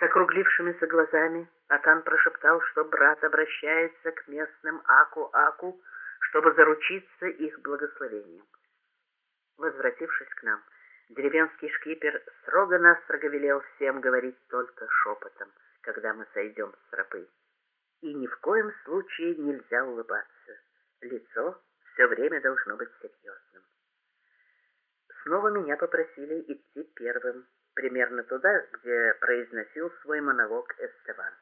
С округлившимися глазами Атан прошептал, что брат обращается к местным Аку-Аку, чтобы заручиться их благословением. Возвратившись к нам, деревенский шкипер строго-настрого велел всем говорить только шепотом, когда мы сойдем с тропы. И ни в коем случае нельзя улыбаться. Лицо все время должно быть серьезным. Снова меня попросили идти первым, примерно туда, где произносил свой монолог Эстеван.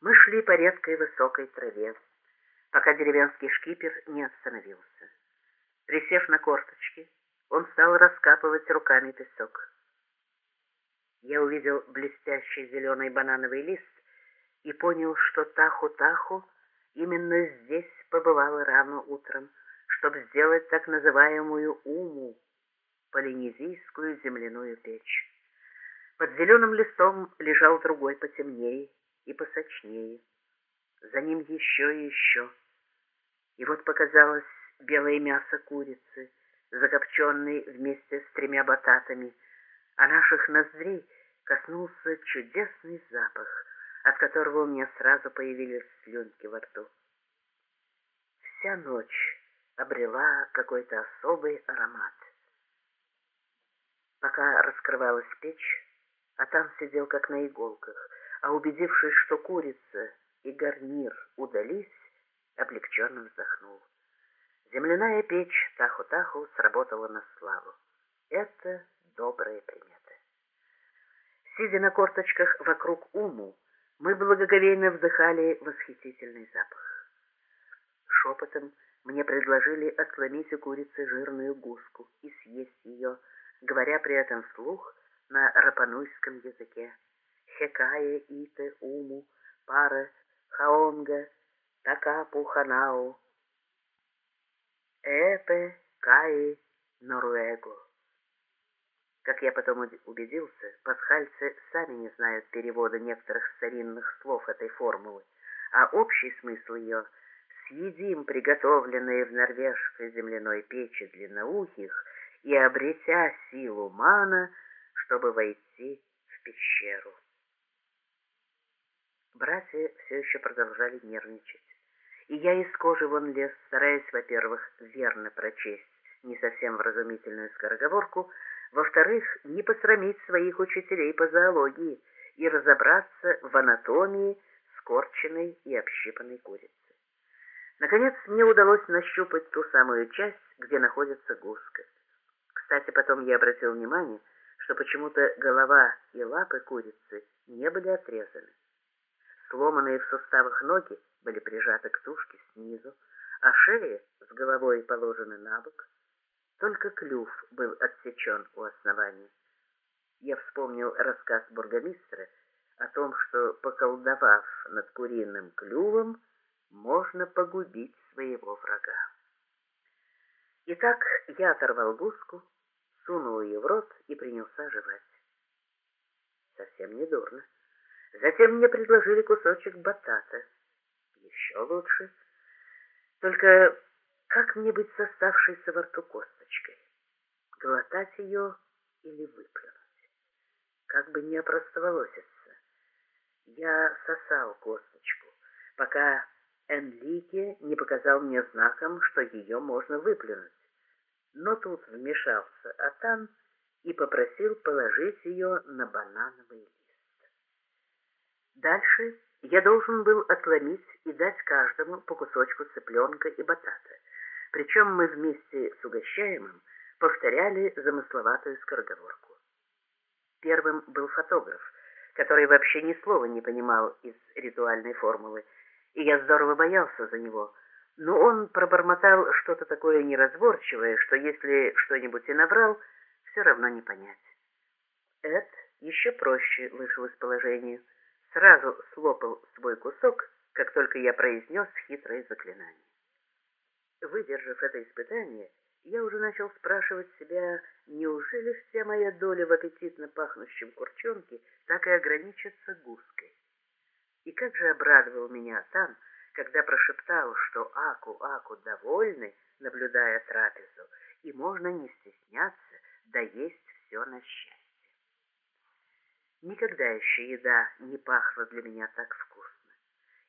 Мы шли по редкой высокой траве, пока деревенский шкипер не остановился. Присев на корточки, он стал раскапывать руками песок. Я увидел блестящий зеленый банановый лист и понял, что Таху-Таху именно здесь побывала рано утром, чтобы сделать так называемую уму, полинезийскую земляную печь. Под зеленым листом лежал другой потемнее и посочнее. За ним еще и еще. И вот показалось белое мясо курицы, закопченной вместе с тремя бататами, а наших ноздрей коснулся чудесный запах, от которого у меня сразу появились слюнки во рту. Вся ночь обрела какой-то особый аромат. Пока раскрывалась печь, а там сидел как на иголках, а убедившись, что курица и гарнир удались, облегченно вздохнул. Земляная печь Таху-Таху сработала на славу. Это добрая примета. Сидя на корточках вокруг Уму, мы благоговейно вдыхали восхитительный запах. Шепотом мне предложили отломить у курицы жирную гуску и съесть ее, говоря при этом вслух на рапануйском языке. Хекае ите уму, пара, хаонга, такапу ханау, эпе каи норуэго. Как я потом убедился, пасхальцы сами не знают перевода некоторых старинных слов этой формулы, а общий смысл ее «съедим приготовленные в норвежской земляной печи длинноухих и обретя силу мана, чтобы войти в пещеру». Братья все еще продолжали нервничать, и я из кожи вон лез, стараясь, во-первых, верно прочесть не совсем вразумительную скороговорку, во-вторых, не посрамить своих учителей по зоологии и разобраться в анатомии скорченной и общипанной курицы. Наконец, мне удалось нащупать ту самую часть, где находится гуска. Кстати, потом я обратил внимание, что почему-то голова и лапы курицы не были отрезаны. Сломанные в суставах ноги были прижаты к тушке снизу, а шея с головой положена на бок, только клюв был отсечен у основания. Я вспомнил рассказ бургомистра о том, что, поколдовав над куриным клювом, можно погубить своего врага. Итак, я оторвал гуску, сунул ее в рот и принялся жевать. Совсем не дурно. Затем мне предложили кусочек батата. Еще лучше. Только как мне быть с оставшейся во рту косточкой? Глотать ее или выплюнуть? Как бы не опростоволоситься. Я сосал косточку, пока Энлике не показал мне знаком, что ее можно выплюнуть. Но тут вмешался Атан и попросил положить ее на банановый лист. Дальше я должен был отломить и дать каждому по кусочку цыпленка и батата. Причем мы вместе с угощаемым повторяли замысловатую скороговорку. Первым был фотограф, который вообще ни слова не понимал из ритуальной формулы, и я здорово боялся за него, но он пробормотал что-то такое неразборчивое, что если что-нибудь и наврал, все равно не понять. Эд еще проще вышел из положения, сразу слопал свой кусок, как только я произнес хитрое заклинание. Выдержав это испытание, я уже начал спрашивать себя, неужели вся моя доля в аппетитно пахнущем курчонке так и ограничится гуской? И как же обрадовал меня там, когда прошептал, что Аку-Аку довольны, наблюдая трапезу, и можно не стесняться, да есть все на счастье. Никогда еще еда не пахла для меня так вкусно.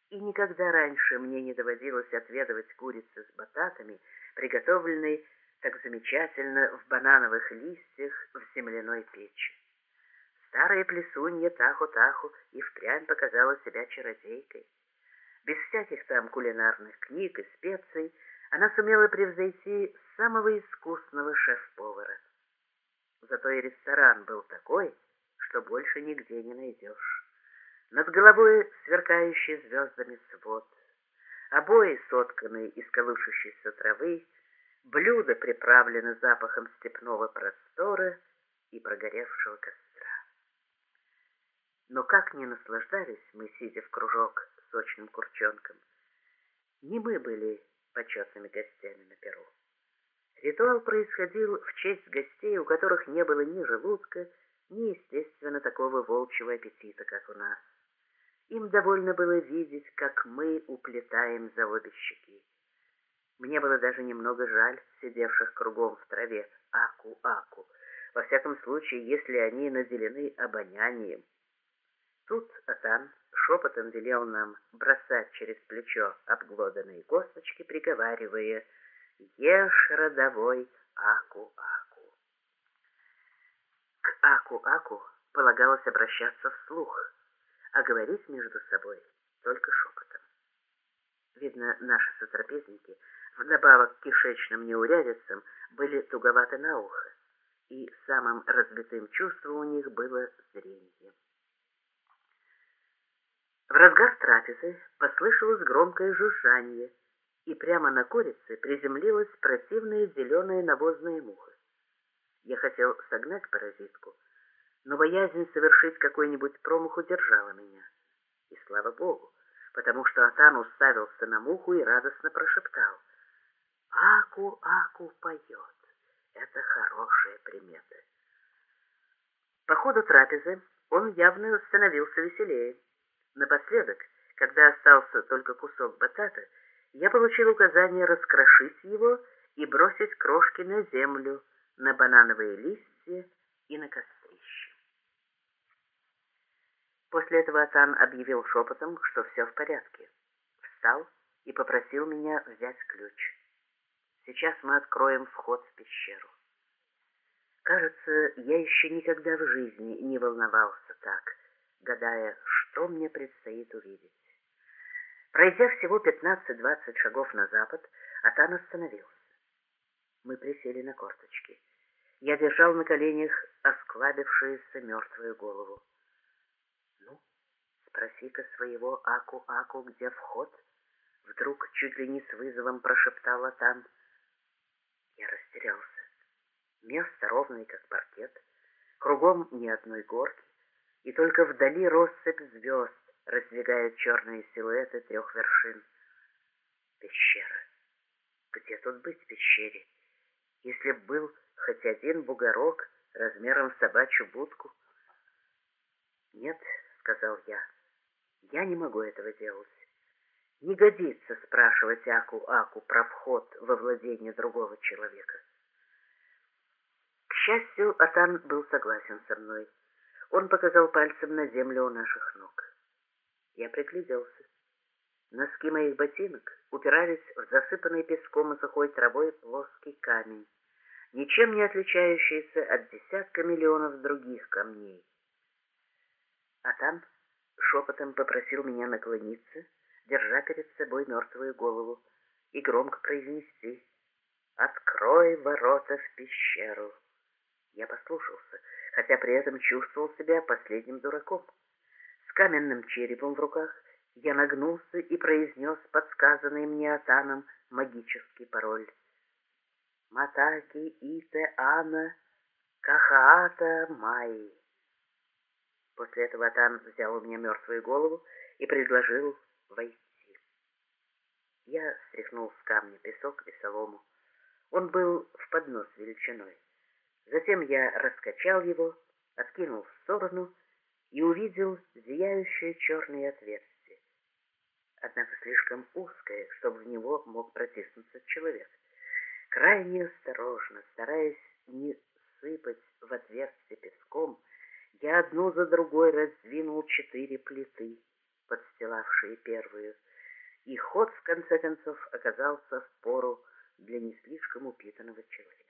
И никогда раньше мне не доводилось отведывать курицы с бататами, приготовленной так замечательно в банановых листьях в земляной печи. Старая плесунья Таху-Таху и впрямь показала себя чародейкой. Без всяких там кулинарных книг и специй она сумела превзойти самого искусного шеф-повара. Зато и ресторан был такой, что больше нигде не найдешь. Над головой сверкающий звездами свод, обои сотканные из колышущейся травы, блюда приправлены запахом степного простора и прогоревшего костра. Но как не наслаждались мы, сидя в кружок сочным курчонком. Не мы были почетными гостями на перу. Ритуал происходил в честь гостей, у которых не было ни желудка, ни, естественно, такого волчьего аппетита, как у нас. Им довольно было видеть, как мы уплетаем за обе щеки. Мне было даже немного жаль сидевших кругом в траве аку-аку, во всяком случае, если они наделены обонянием. Тут Атан шепотом велел нам бросать через плечо обглоданные косточки, приговаривая «Ешь, родовой, аку-аку». К аку-аку полагалось обращаться вслух, а говорить между собой только шепотом. Видно, наши сотрапезники, вдобавок к кишечным неурядицам, были туговаты на ухо, и самым разбитым чувством у них было зрение. В разгар трапезы послышалось громкое жужжание, и прямо на курице приземлилась противная зеленая навозная муха. Я хотел согнать паразитку, но боязнь совершить какой-нибудь промах удержала меня. И слава богу, потому что Атан уставился на муху и радостно прошептал. «Аку, Аку поет. Это хорошая примета». По ходу трапезы он явно становился веселее. Напоследок, когда остался только кусок батата, я получил указание раскрошить его и бросить крошки на землю, на банановые листья и на кострище. После этого Атан объявил шепотом, что все в порядке. Встал и попросил меня взять ключ. Сейчас мы откроем вход в пещеру. Кажется, я еще никогда в жизни не волновался так, гадая, что мне предстоит увидеть. Пройдя всего 15-20 шагов на запад, Атан остановился. Мы присели на корточки. Я держал на коленях осклабившуюся мертвую голову. «Ну, спроси-ка своего Аку-Аку, где вход?» Вдруг чуть ли не с вызовом прошептал Атан. Я растерялся. Место ровное, как паркет, кругом ни одной горки, и только вдали россыпь звезд раздвигает черные силуэты трех вершин. Пещера. Где тут быть в пещере? Если б был хоть один бугорок размером с собачью будку. Нет, сказал я, я не могу этого делать. Не годится спрашивать Аку-Аку про вход во владение другого человека. К счастью, Атан был согласен со мной. Он показал пальцем на землю у наших ног. Я пригляделся. Носки моих ботинок упирались в засыпанный песком и сухой травой плоский камень, ничем не отличающийся от десятка миллионов других камней. А там шепотом попросил меня наклониться, держа перед собой мертвую голову, и громко произнести «Открой ворота в пещеру». Я послушался, хотя при этом чувствовал себя последним дураком. С каменным черепом в руках я нагнулся и произнес подсказанный мне Атаном магический пароль. «Матаки ите ана кахаата май». После этого Атан взял у меня мертвую голову и предложил войти. Я стряхнул с камня песок и солому. Он был в поднос величиной. Затем я раскачал его, откинул в сторону и увидел зияющее черное отверстие. Однако слишком узкое, чтобы в него мог протиснуться человек. Крайне осторожно, стараясь не сыпать в отверстие песком, Я одну за другой раздвинул четыре плиты, подстилавшие первую, и ход, в конце концов, оказался в пору для не слишком упитанного человека.